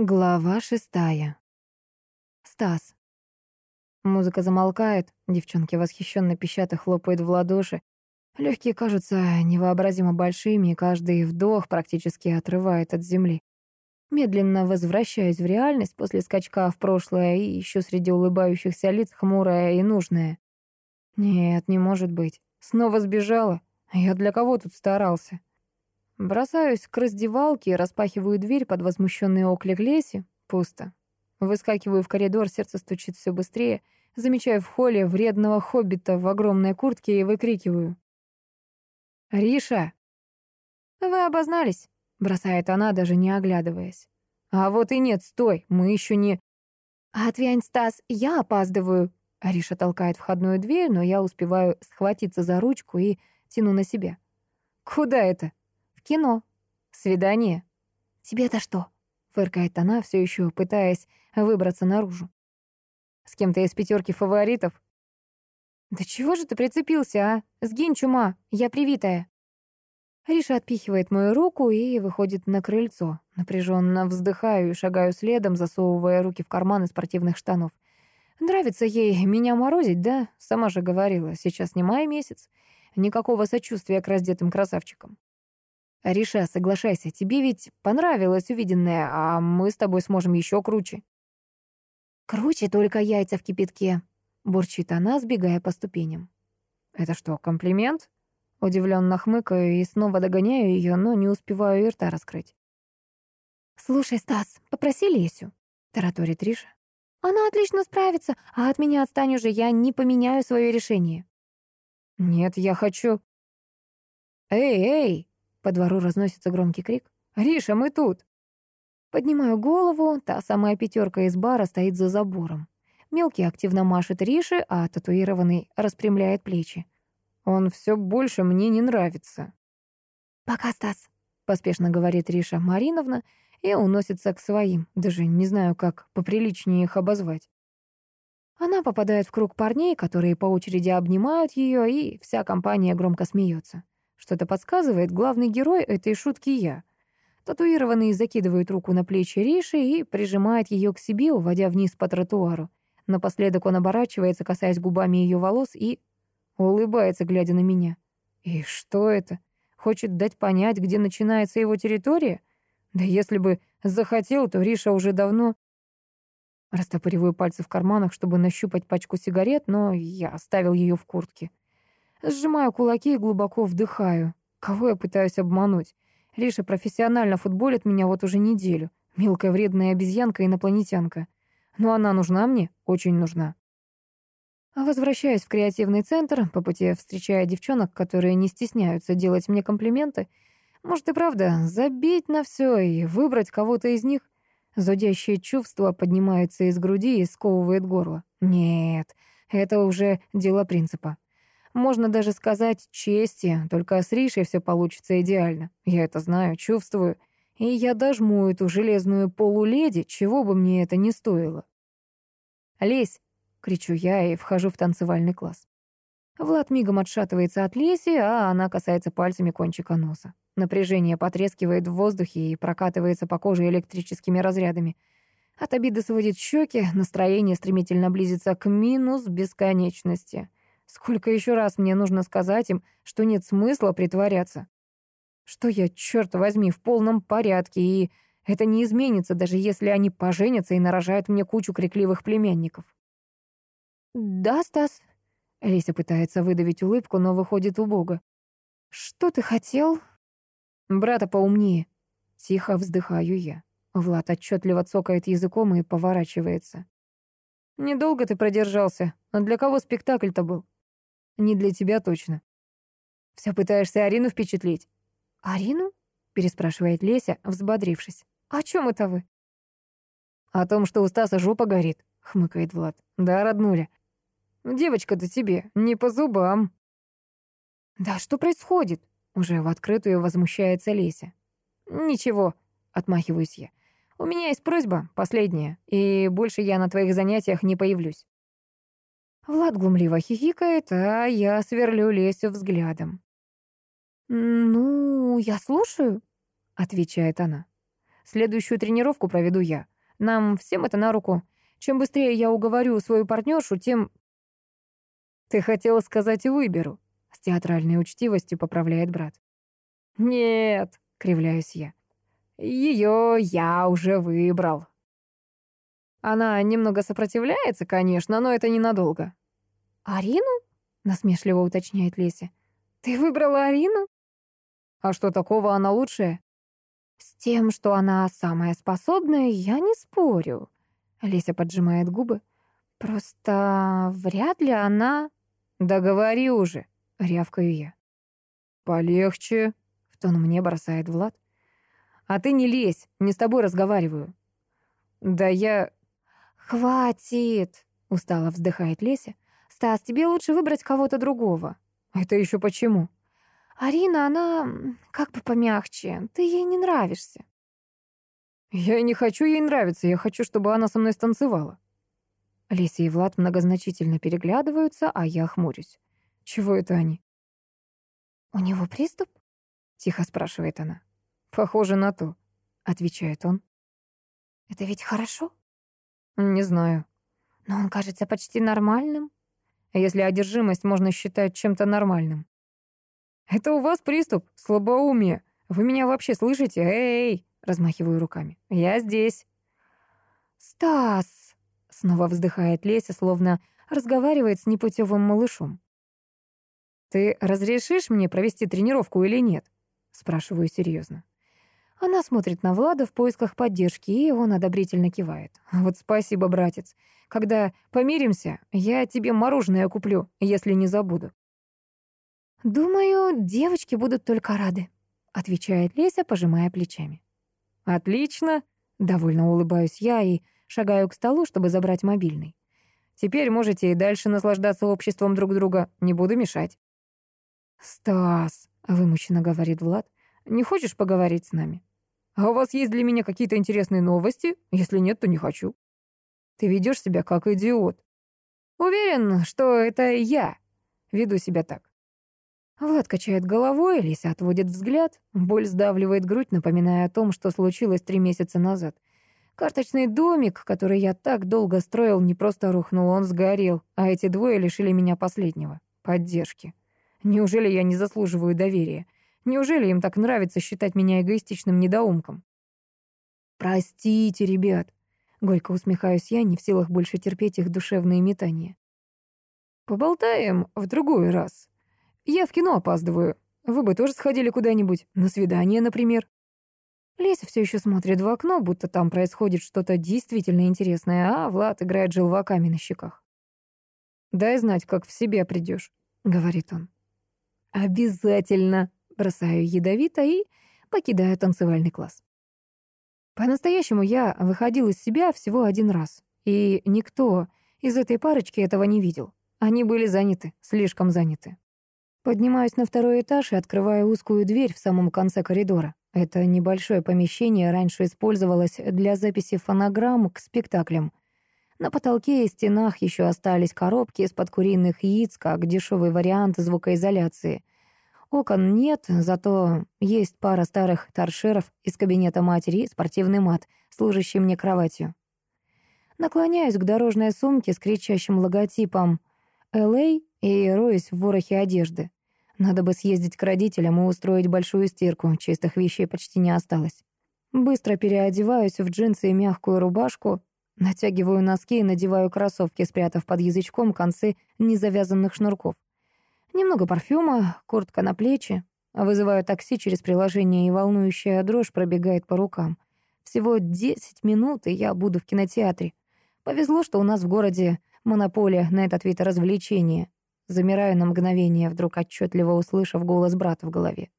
Глава шестая. Стас. Музыка замолкает, девчонки восхищенно пищат и хлопают в ладоши. Легкие кажутся невообразимо большими, и каждый вдох практически отрывает от земли. Медленно возвращаюсь в реальность после скачка в прошлое и еще среди улыбающихся лиц хмурое и нужное. Нет, не может быть. Снова сбежала. Я для кого тут старался? Бросаюсь к раздевалке и распахиваю дверь под возмущенный оклик Леси. Пусто. Выскакиваю в коридор, сердце стучит все быстрее. Замечаю в холле вредного хоббита в огромной куртке и выкрикиваю. «Риша!» «Вы обознались», — бросает она, даже не оглядываясь. «А вот и нет, стой, мы еще не...» «Отвянь, Стас, я опаздываю!» Риша толкает входную дверь, но я успеваю схватиться за ручку и тяну на себя. «Куда это?» Кино. Свидание. Тебе-то что? Фыркает она, все еще пытаясь выбраться наружу. С кем-то из пятерки фаворитов? Да чего же ты прицепился, а? Сгинь, чума, я привитая. Риша отпихивает мою руку и выходит на крыльцо. Напряженно вздыхаю и шагаю следом, засовывая руки в карманы спортивных штанов. Нравится ей меня морозить, да? Сама же говорила, сейчас не май месяц. Никакого сочувствия к раздетым красавчикам. «Риша, соглашайся, тебе ведь понравилось увиденное, а мы с тобой сможем еще круче». «Круче только яйца в кипятке», — бурчит она, сбегая по ступеням. «Это что, комплимент?» Удивленно хмыкаю и снова догоняю ее, но не успеваю и рта раскрыть. «Слушай, Стас, попроси Лесю», — тараторит Риша. «Она отлично справится, а от меня отстань уже, я не поменяю свое решение». «Нет, я хочу...» «Эй, эй!» По двору разносится громкий крик. «Риша, мы тут!» Поднимаю голову, та самая пятерка из бара стоит за забором. Мелкий активно машет Риши, а татуированный распрямляет плечи. Он все больше мне не нравится. «Пока, Стас», — поспешно говорит Риша Мариновна и уносится к своим. Даже не знаю, как поприличнее их обозвать. Она попадает в круг парней, которые по очереди обнимают ее, и вся компания громко смеется. Что-то подсказывает, главный герой этой шутки я. Татуированный закидывает руку на плечи Риши и прижимает ее к себе, уводя вниз по тротуару. Напоследок он оборачивается, касаясь губами ее волос, и улыбается, глядя на меня. И что это? Хочет дать понять, где начинается его территория? Да если бы захотел, то Риша уже давно... Растопыриваю пальцы в карманах, чтобы нащупать пачку сигарет, но я оставил ее в куртке. Сжимаю кулаки и глубоко вдыхаю. Кого я пытаюсь обмануть? Риша профессионально футболит меня вот уже неделю. Мелкая вредная обезьянка-инопланетянка. Но она нужна мне? Очень нужна. Возвращаясь в креативный центр, по пути встречая девчонок, которые не стесняются делать мне комплименты, может и правда забить на все и выбрать кого-то из них? Зудящее чувство поднимается из груди и сковывает горло. Нет, это уже дело принципа. Можно даже сказать чести, только с Ришей все получится идеально. Я это знаю, чувствую. И я дожму эту железную полуледи, чего бы мне это ни стоило. «Лезь!» — кричу я и вхожу в танцевальный класс. Влад мигом отшатывается от Леси, а она касается пальцами кончика носа. Напряжение потрескивает в воздухе и прокатывается по коже электрическими разрядами. От обиды сводит щеки, настроение стремительно близится к минус бесконечности. Сколько еще раз мне нужно сказать им, что нет смысла притворяться? Что я, черт возьми, в полном порядке, и это не изменится, даже если они поженятся и нарожают мне кучу крикливых племянников. «Да, Стас?» Леся пытается выдавить улыбку, но выходит убого. «Что ты хотел?» «Брата поумнее». Тихо вздыхаю я. Влад отчетливо цокает языком и поворачивается. «Недолго ты продержался. А для кого спектакль-то был?» Не для тебя точно. Все пытаешься Арину впечатлить. «Арину?» — переспрашивает Леся, взбодрившись. «О чем это вы?» «О том, что у Стаса жопа горит», — хмыкает Влад. «Да, роднуля. Девочка-то тебе не по зубам». «Да что происходит?» — уже в открытую возмущается Леся. «Ничего», — отмахиваюсь я. «У меня есть просьба, последняя, и больше я на твоих занятиях не появлюсь». Влад глумливо хихикает, а я сверлю Лесю взглядом. «Ну, я слушаю», — отвечает она. Следующую тренировку проведу я. Нам всем это на руку. Чем быстрее я уговорю свою партнершу, тем... Ты хотела сказать «выберу», — с театральной учтивостью поправляет брат. Нет, кривляюсь я. Ее я уже выбрал. Она немного сопротивляется, конечно, но это ненадолго. «Арину?» — насмешливо уточняет Леся. «Ты выбрала Арину?» «А что такого она лучшая?» «С тем, что она самая способная, я не спорю». Леся поджимает губы. «Просто вряд ли она...» «Да говори уже», — рявкаю я. «Полегче», — в тон мне бросает Влад. «А ты не лезь, не с тобой разговариваю». «Да я...» «Хватит!» — устало вздыхает Леся. «Стас, тебе лучше выбрать кого-то другого». «Это еще почему?» «Арина, она как бы помягче. Ты ей не нравишься». «Я не хочу ей нравиться, я хочу, чтобы она со мной станцевала». Леся и Влад многозначительно переглядываются, а я хмурюсь. «Чего это они?» «У него приступ?» — тихо спрашивает она. «Похоже на то», — отвечает он. «Это ведь хорошо?» Не знаю. Но он кажется почти нормальным. Если одержимость можно считать чем-то нормальным. Это у вас приступ, слабоумие. Вы меня вообще слышите? Эй, размахиваю руками. Я здесь. Стас, снова вздыхает Леся, словно разговаривает с непутевым малышом. Ты разрешишь мне провести тренировку или нет? спрашиваю серьезно. Она смотрит на Влада в поисках поддержки, и он одобрительно кивает. «Вот спасибо, братец. Когда помиримся, я тебе мороженое куплю, если не забуду». «Думаю, девочки будут только рады», — отвечает Леся, пожимая плечами. «Отлично», — довольно улыбаюсь я и шагаю к столу, чтобы забрать мобильный. «Теперь можете и дальше наслаждаться обществом друг друга, не буду мешать». «Стас», — вымученно говорит Влад, — «не хочешь поговорить с нами?» А у вас есть для меня какие-то интересные новости? Если нет, то не хочу. Ты ведешь себя как идиот. Уверен, что это я веду себя так. Влад качает головой, Лися отводит взгляд. Боль сдавливает грудь, напоминая о том, что случилось три месяца назад. Карточный домик, который я так долго строил, не просто рухнул, он сгорел, а эти двое лишили меня последнего — поддержки. Неужели я не заслуживаю доверия? Неужели им так нравится считать меня эгоистичным недоумком? «Простите, ребят», — горько усмехаюсь я, не в силах больше терпеть их душевные метания. «Поболтаем в другой раз. Я в кино опаздываю. Вы бы тоже сходили куда-нибудь, на свидание, например». Леся все еще смотрит в окно, будто там происходит что-то действительно интересное, а Влад играет желваками на щеках. «Дай знать, как в себя придешь», — говорит он. «Обязательно», бросаю ядовито и покидаю танцевальный класс. По-настоящему я выходил из себя всего один раз, и никто из этой парочки этого не видел. Они были заняты, слишком заняты. Поднимаюсь на второй этаж и открываю узкую дверь в самом конце коридора. Это небольшое помещение раньше использовалось для записи фонограмм к спектаклям. На потолке и стенах еще остались коробки из-под куриных яиц, как дешевый вариант звукоизоляции — Окон нет, зато есть пара старых торшеров из кабинета матери спортивный мат, служащий мне кроватью. Наклоняюсь к дорожной сумке с кричащим логотипом «LA» и роюсь в ворохе одежды. Надо бы съездить к родителям и устроить большую стирку, чистых вещей почти не осталось. Быстро переодеваюсь в джинсы и мягкую рубашку, натягиваю носки и надеваю кроссовки, спрятав под язычком концы незавязанных шнурков. Немного парфюма, куртка на плечи. Вызываю такси через приложение, и волнующая дрожь пробегает по рукам. Всего 10 минут, и я буду в кинотеатре. Повезло, что у нас в городе монополия на этот вид развлечения. Замираю на мгновение, вдруг отчетливо услышав голос брата в голове.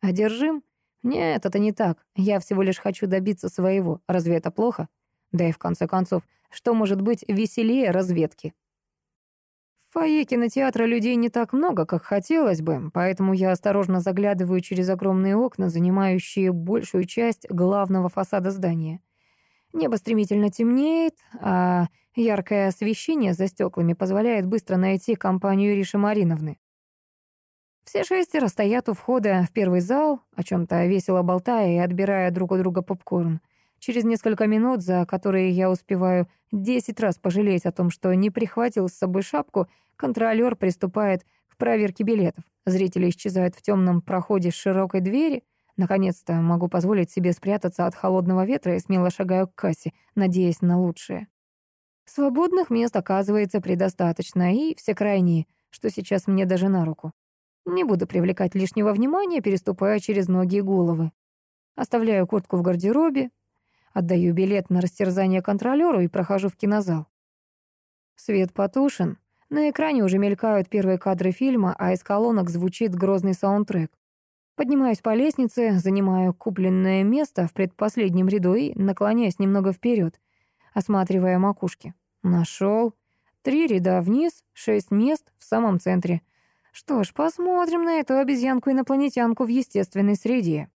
«Одержим? Нет, это не так. Я всего лишь хочу добиться своего. Разве это плохо? Да и в конце концов, что может быть веселее разведки?» Фойе кинотеатра людей не так много, как хотелось бы, поэтому я осторожно заглядываю через огромные окна, занимающие большую часть главного фасада здания. Небо стремительно темнеет, а яркое освещение за стеклами позволяет быстро найти компанию Риши Мариновны. Все шестеро стоят у входа в первый зал, о чем то весело болтая и отбирая друг у друга попкорн. Через несколько минут, за которые я успеваю десять раз пожалеть о том, что не прихватил с собой шапку, контролер приступает к проверке билетов. Зрители исчезают в темном проходе с широкой двери. Наконец-то могу позволить себе спрятаться от холодного ветра и смело шагаю к кассе, надеясь на лучшее. Свободных мест оказывается предостаточно, и все крайние, что сейчас мне даже на руку. Не буду привлекать лишнего внимания, переступая через ноги и головы. Оставляю куртку в гардеробе, отдаю билет на растерзание контролёру и прохожу в кинозал. Свет потушен. На экране уже мелькают первые кадры фильма, а из колонок звучит грозный саундтрек. Поднимаюсь по лестнице, занимаю купленное место в предпоследнем ряду и наклоняюсь немного вперед, осматривая макушки. Нашел. Три ряда вниз, шесть мест в самом центре. Что ж, посмотрим на эту обезьянку-инопланетянку в естественной среде.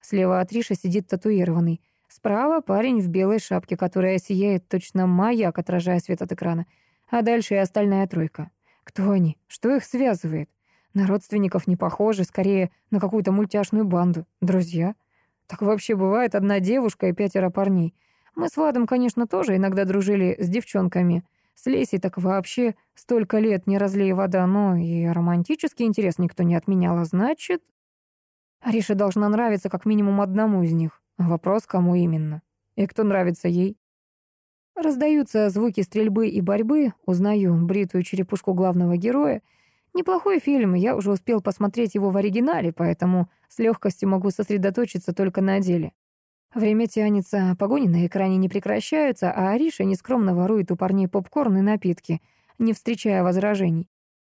Слева от Риши сидит татуированный. Справа парень в белой шапке, которая сияет точно маяк, отражая свет от экрана. А дальше и остальная тройка. Кто они? Что их связывает? На родственников не похожи, скорее на какую-то мультяшную банду. Друзья? Так вообще бывает одна девушка и пятеро парней. Мы с Владом, конечно, тоже иногда дружили с девчонками — с Лесей так вообще столько лет не разлей вода, но и романтический интерес никто не отменял, а значит... Ариша должна нравиться как минимум одному из них. Вопрос, кому именно. И кто нравится ей. Раздаются звуки стрельбы и борьбы, узнаю бритую черепушку главного героя. Неплохой фильм, я уже успел посмотреть его в оригинале, поэтому с легкостью могу сосредоточиться только на деле. Время тянется, погони на экране не прекращаются, а Ариша нескромно ворует у парней попкорн и напитки, не встречая возражений.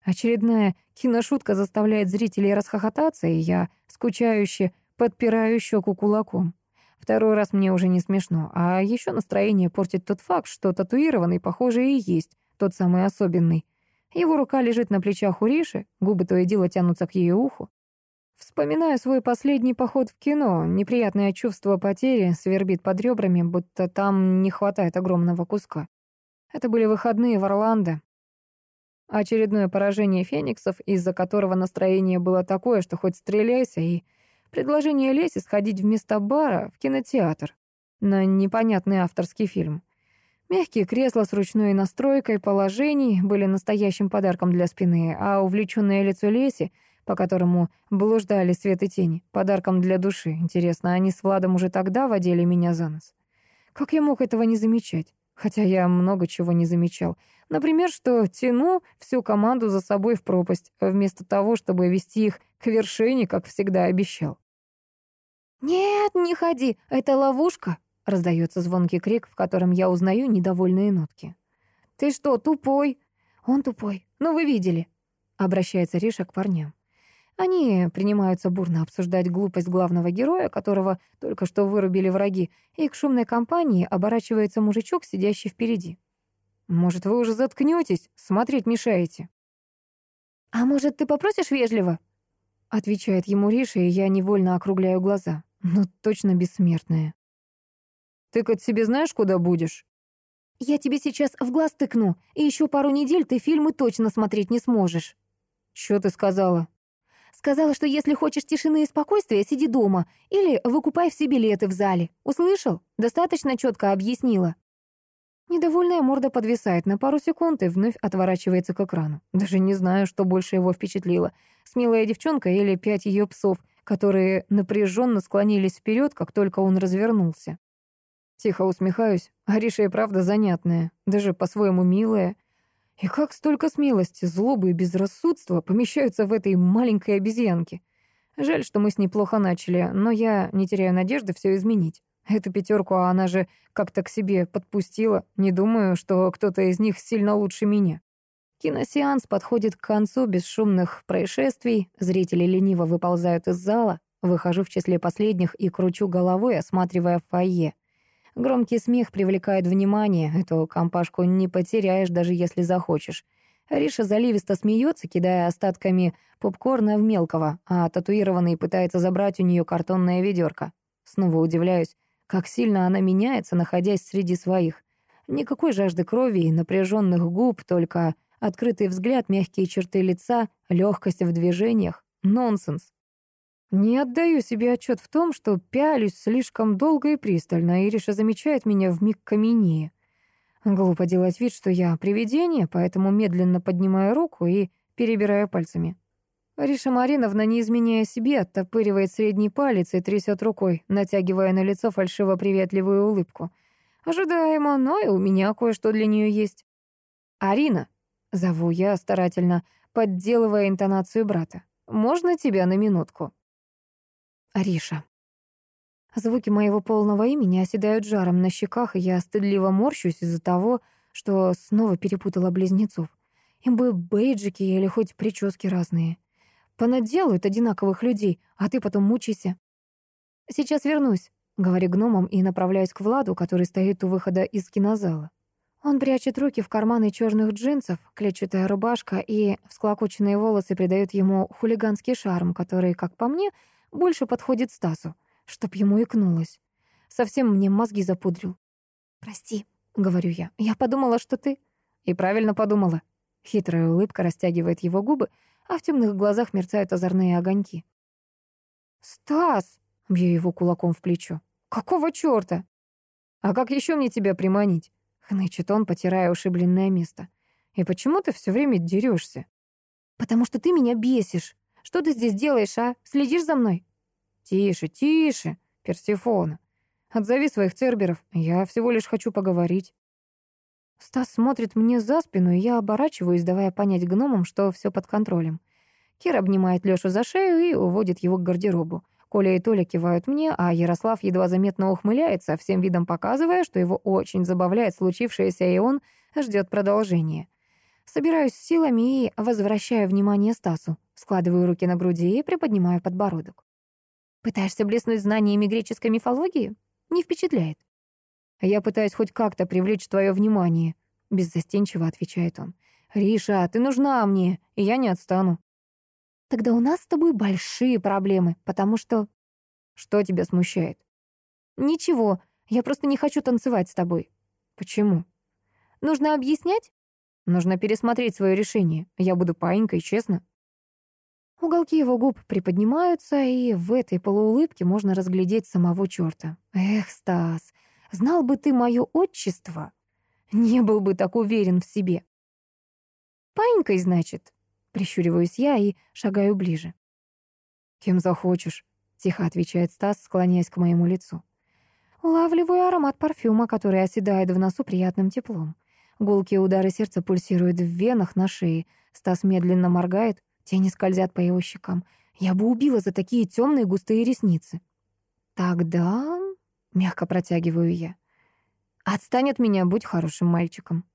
Очередная киношутка заставляет зрителей расхохотаться, и я, скучающе, подпираю щеку кулаком. Второй раз мне уже не смешно, а еще настроение портит тот факт, что татуированный, похоже, и есть тот самый особенный. Его рука лежит на плечах у Риши, губы то и дело тянутся к ее уху. Вспоминаю свой последний поход в кино. Неприятное чувство потери свербит под ребрами, будто там не хватает огромного куска. Это были выходные в Орландо. Очередное поражение фениксов, из-за которого настроение было такое, что хоть стреляйся, и предложение Леси сходить вместо бара в кинотеатр на непонятный авторский фильм. Мягкие кресла с ручной настройкой положений были настоящим подарком для спины, а увлеченное лицо Леси — по которому блуждали свет и тени, подарком для души. Интересно, они с Владом уже тогда водили меня за нос? Как я мог этого не замечать? Хотя я много чего не замечал. Например, что тяну всю команду за собой в пропасть, вместо того, чтобы вести их к вершине, как всегда обещал. «Нет, не ходи, это ловушка!» — раздается звонкий крик, в котором я узнаю недовольные нотки. «Ты что, тупой?» «Он тупой. Ну, вы видели», — обращается Риша к парням. Они принимаются бурно обсуждать глупость главного героя, которого только что вырубили враги, и к шумной компании оборачивается мужичок, сидящий впереди. «Может, вы уже заткнётесь? Смотреть мешаете». «А может, ты попросишь вежливо?» Отвечает ему Риша, и я невольно округляю глаза. Ну, точно бессмертная. «Ты хоть себе знаешь, куда будешь?» «Я тебе сейчас в глаз тыкну, и еще пару недель ты фильмы точно смотреть не сможешь». «Чё ты сказала?» Сказала, что если хочешь тишины и спокойствия, сиди дома или выкупай все билеты в зале. Услышал? Достаточно четко объяснила. Недовольная морда подвисает на пару секунд и вновь отворачивается к экрану. Даже не знаю, что больше его впечатлило. Смелая девчонка или пять ее псов, которые напряженно склонились вперед, как только он развернулся. Тихо усмехаюсь. Ариша и правда занятная, даже по-своему милая. И как столько смелости, злобы и безрассудства помещаются в этой маленькой обезьянке? Жаль, что мы с ней плохо начали, но я не теряю надежды все изменить. Эту пятерку она же как-то к себе подпустила. Не думаю, что кто-то из них сильно лучше меня. Киносеанс подходит к концу без шумных происшествий. Зрители лениво выползают из зала. Выхожу в числе последних и кручу головой, осматривая фойе. Громкий смех привлекает внимание, эту компашку не потеряешь, даже если захочешь. Риша заливисто смеется, кидая остатками попкорна в мелкого, а татуированный пытается забрать у нее картонное ведерко. Снова удивляюсь, как сильно она меняется, находясь среди своих. Никакой жажды крови и напряженных губ, только открытый взгляд, мягкие черты лица, легкость в движениях. Нонсенс. Не отдаю себе отчет в том, что пялюсь слишком долго и пристально, Ириша замечает меня в миг каменее. Глупо делать вид, что я привидение, поэтому медленно поднимаю руку и перебираю пальцами. Риша Мариновна, не изменяя себе, оттопыривает средний палец и трясет рукой, натягивая на лицо фальшиво-приветливую улыбку. Ожидаемо, но и у меня кое-что для нее есть. «Арина», — зову я старательно, подделывая интонацию брата, «можно тебя на минутку?» Ариша. Звуки моего полного имени оседают жаром на щеках, и я стыдливо морщусь из-за того, что снова перепутала близнецов. Им бы бейджики или хоть прически разные. Понаделают одинаковых людей, а ты потом мучайся. «Сейчас вернусь», — говорю гномом и направляюсь к Владу, который стоит у выхода из кинозала. Он прячет руки в карманы черных джинсов, клетчатая рубашка и всклокоченные волосы придают ему хулиганский шарм, который, как по мне, — больше подходит Стасу, чтоб ему икнулось. Совсем мне мозги запудрил. «Прости», — говорю я, — «я подумала, что ты...» «И правильно подумала». Хитрая улыбка растягивает его губы, а в темных глазах мерцают озорные огоньки. «Стас!» — бью его кулаком в плечо. «Какого чёрта?» «А как еще мне тебя приманить?» — хнычет он, потирая ушибленное место. «И почему ты все время дерешься?» «Потому что ты меня бесишь», что ты здесь делаешь, а? Следишь за мной?» «Тише, тише, Персифона. Отзови своих церберов. Я всего лишь хочу поговорить». Стас смотрит мне за спину, и я оборачиваюсь, давая понять гномам, что все под контролем. Кир обнимает Лёшу за шею и уводит его к гардеробу. Коля и Толя кивают мне, а Ярослав едва заметно ухмыляется, всем видом показывая, что его очень забавляет случившееся, и он ждет продолжения. Собираюсь силами и возвращаю внимание Стасу. Складываю руки на груди и приподнимаю подбородок. Пытаешься блеснуть знаниями греческой мифологии? Не впечатляет. Я пытаюсь хоть как-то привлечь твое внимание, беззастенчиво отвечает он. Риша, ты нужна мне, и я не отстану. Тогда у нас с тобой большие проблемы, потому что... Что тебя смущает? Ничего, я просто не хочу танцевать с тобой. Почему? Нужно объяснять? Нужно пересмотреть свое решение. Я буду паинькой, честно. Уголки его губ приподнимаются, и в этой полуулыбке можно разглядеть самого черта. Эх, Стас, знал бы ты мое отчество, не был бы так уверен в себе. Паинькой, значит? Прищуриваюсь я и шагаю ближе. Кем захочешь, тихо отвечает Стас, склоняясь к моему лицу. Улавливаю аромат парфюма, который оседает в носу приятным теплом. Гулкие удары сердца пульсируют в венах на шее. Стас медленно моргает, тени скользят по его щекам. Я бы убила за такие темные густые ресницы. Тогда, мягко протягиваю я, отстань от меня, будь хорошим мальчиком.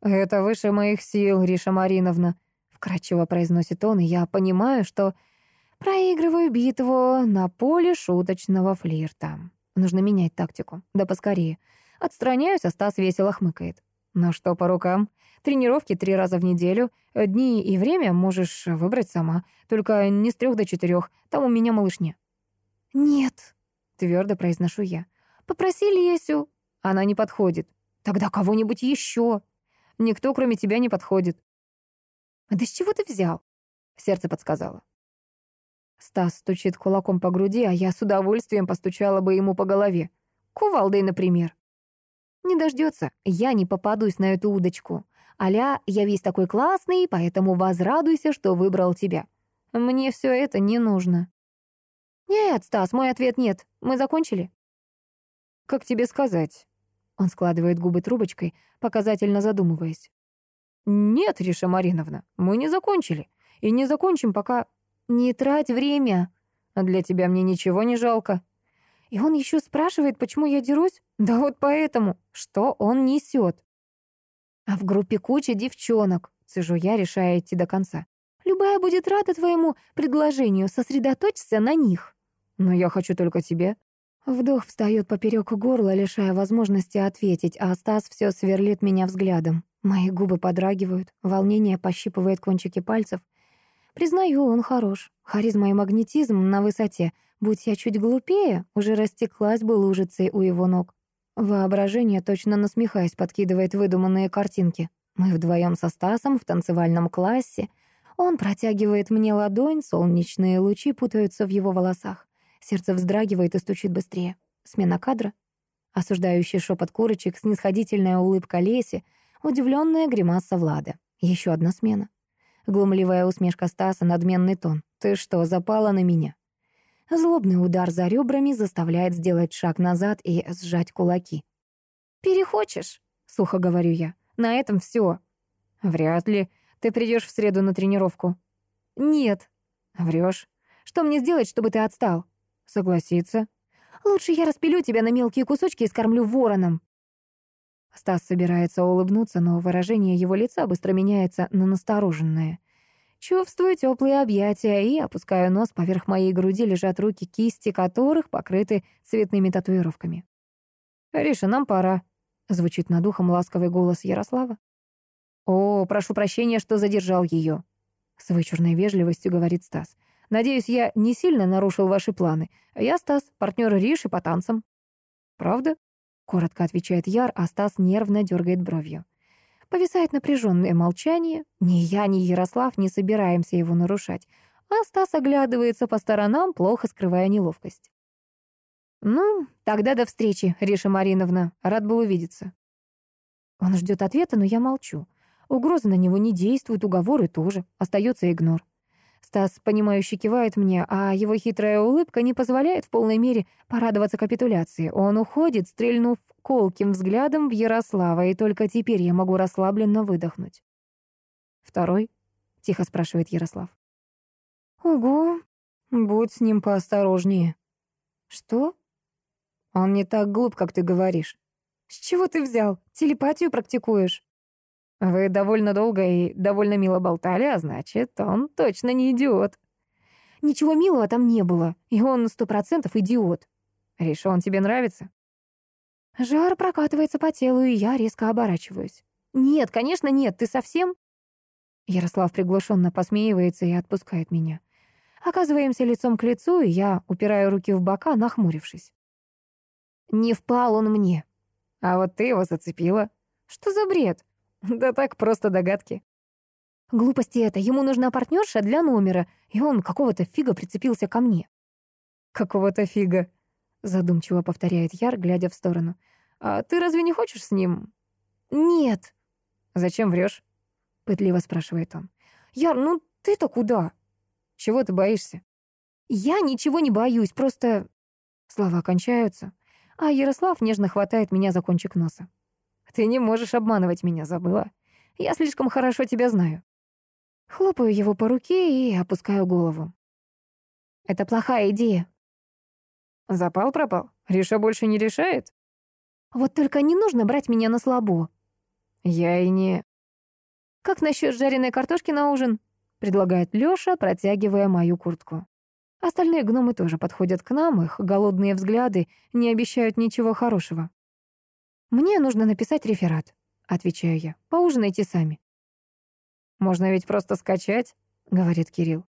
Это выше моих сил, Риша Мариновна, вкрадчиво произносит он, и я понимаю, что проигрываю битву на поле шуточного флирта. Нужно менять тактику, да поскорее. Отстраняюсь, а Стас весело хмыкает. Ну что, по рукам? Тренировки три раза в неделю. Дни и время можешь выбрать сама. Только не с трех до четырех. Там у меня малышня. Нет, твердо произношу я. Попроси Лесю. Она не подходит. Тогда кого-нибудь еще. Никто, кроме тебя, не подходит. Да с чего ты взял? Сердце подсказало. Стас стучит кулаком по груди, а я с удовольствием постучала бы ему по голове. Кувалдой, например. Не дождется, я не попадусь на эту удочку. Аля, я весь такой классный, поэтому возрадуйся, что выбрал тебя. Мне все это не нужно. Нет, Стас, мой ответ нет. Мы закончили? Как тебе сказать? Он складывает губы трубочкой, показательно задумываясь. Нет, Риша Мариновна, мы не закончили. И не закончим, пока... Не трать время. Для тебя мне ничего не жалко. И он еще спрашивает, почему я дерусь? Да вот поэтому, что он несет. А в группе куча девчонок, сижу я, решая идти до конца. Любая будет рада твоему предложению, сосредоточься на них. Но я хочу только тебе. Вдох встает поперек горла, лишая возможности ответить, а Стас все сверлит меня взглядом. Мои губы подрагивают, волнение пощипывает кончики пальцев. Признаю, он хорош. Харизма и магнетизм на высоте — Будь я чуть глупее, уже растеклась бы лужицей у его ног. Воображение, точно насмехаясь, подкидывает выдуманные картинки. Мы вдвоем со Стасом в танцевальном классе. Он протягивает мне ладонь, солнечные лучи путаются в его волосах. Сердце вздрагивает и стучит быстрее. Смена кадра. Осуждающий шепот курочек, снисходительная улыбка Леси, удивленная гримаса Влада. Еще одна смена. Глумливая усмешка Стаса, надменный тон. «Ты что, запала на меня?» Злобный удар за ребрами заставляет сделать шаг назад и сжать кулаки. «Перехочешь?» — сухо говорю я. «На этом все. «Вряд ли. Ты придешь в среду на тренировку». «Нет». Врешь. Что мне сделать, чтобы ты отстал?» «Согласиться». «Лучше я распилю тебя на мелкие кусочки и скормлю вороном». Стас собирается улыбнуться, но выражение его лица быстро меняется на настороженное. Чувствую теплые объятия и опускаю нос, поверх моей груди лежат руки, кисти которых покрыты цветными татуировками. «Риша, нам пора», — звучит над ухом ласковый голос Ярослава. «О, прошу прощения, что задержал ее», — с вычурной вежливостью говорит Стас. «Надеюсь, я не сильно нарушил ваши планы. Я Стас, партнер Риши по танцам». «Правда?» — коротко отвечает Яр, а Стас нервно дергает бровью. Повисает напряженное молчание. Ни я, ни Ярослав не собираемся его нарушать. А Стас оглядывается по сторонам, плохо скрывая неловкость. «Ну, тогда до встречи, Риша Мариновна. Рад был увидеться». Он ждет ответа, но я молчу. Угрозы на него не действуют, уговоры тоже. Остается игнор. Стас, понимающе кивает мне, а его хитрая улыбка не позволяет в полной мере порадоваться капитуляции. Он уходит, стрельнув колким взглядом в Ярослава, и только теперь я могу расслабленно выдохнуть. «Второй?» — тихо спрашивает Ярослав. «Ого, будь с ним поосторожнее». «Что?» «Он не так глуп, как ты говоришь». «С чего ты взял? Телепатию практикуешь?» Вы довольно долго и довольно мило болтали, а значит, он точно не идиот. Ничего милого там не было, и он сто процентов идиот. Риша, он тебе нравится? Жар прокатывается по телу, и я резко оборачиваюсь. Нет, конечно, нет, ты совсем? Ярослав приглушенно посмеивается и отпускает меня. Оказываемся лицом к лицу, и я упираю руки в бока, нахмурившись. Не впал он мне. А вот ты его зацепила. Что за бред? Да так, просто догадки. Глупости это. Ему нужна партнерша для номера, и он какого-то фига прицепился ко мне. Какого-то фига, задумчиво повторяет Яр, глядя в сторону. А ты разве не хочешь с ним? Нет. Зачем врешь? Пытливо спрашивает он. Яр, ну ты-то куда? Чего ты боишься? Я ничего не боюсь, просто... Слова кончаются, а Ярослав нежно хватает меня за кончик носа. Ты не можешь обманывать меня, забыла. Я слишком хорошо тебя знаю. Хлопаю его по руке и опускаю голову. Это плохая идея. Запал пропал? Риша больше не решает? Вот только не нужно брать меня на слабо. Я и не... Как насчет жареной картошки на ужин? Предлагает Лёша, протягивая мою куртку. Остальные гномы тоже подходят к нам, их голодные взгляды не обещают ничего хорошего. «Мне нужно написать реферат», — отвечаю я. «Поужинайте сами». «Можно ведь просто скачать», — говорит Кирилл.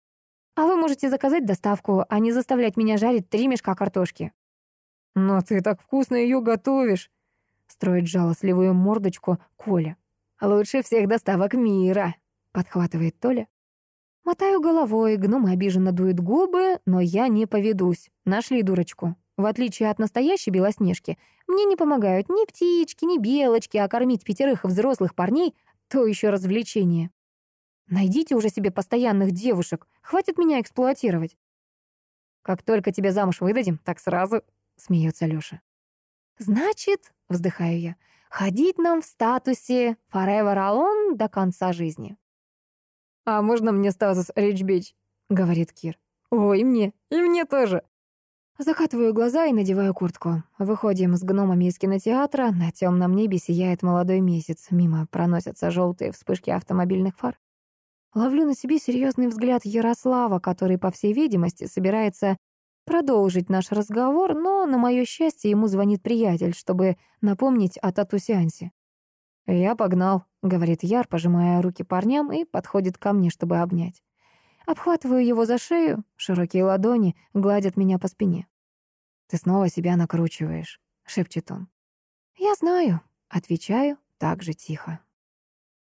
«А вы можете заказать доставку, а не заставлять меня жарить три мешка картошки». «Но ты так вкусно ее готовишь», — строит жалостливую мордочку Коля. «Лучше всех доставок мира», — подхватывает Толя. Мотаю головой, гном обиженно дует губы, но я не поведусь. Нашли дурочку. В отличие от настоящей Белоснежки, мне не помогают ни птички, ни белочки, а кормить пятерых взрослых парней — то еще развлечение. Найдите уже себе постоянных девушек, хватит меня эксплуатировать. Как только тебя замуж выдадим, так сразу, — смеется Лёша. Значит, — вздыхаю я, — ходить нам в статусе forever alone до конца жизни. А можно мне статус Bitch? — говорит Кир. Ой, мне, и мне тоже. Закатываю глаза и надеваю куртку. Выходим с гномами из кинотеатра. На темном небе сияет молодой месяц. Мимо проносятся желтые вспышки автомобильных фар. Ловлю на себе серьезный взгляд Ярослава, который, по всей видимости, собирается продолжить наш разговор, но, на мое счастье, ему звонит приятель, чтобы напомнить о тату-сеансе. «Я погнал», — говорит Яр, пожимая руки парням, и подходит ко мне, чтобы обнять. Обхватываю его за шею, широкие ладони гладят меня по спине. «Ты снова себя накручиваешь», — шепчет он. «Я знаю», — отвечаю так же тихо.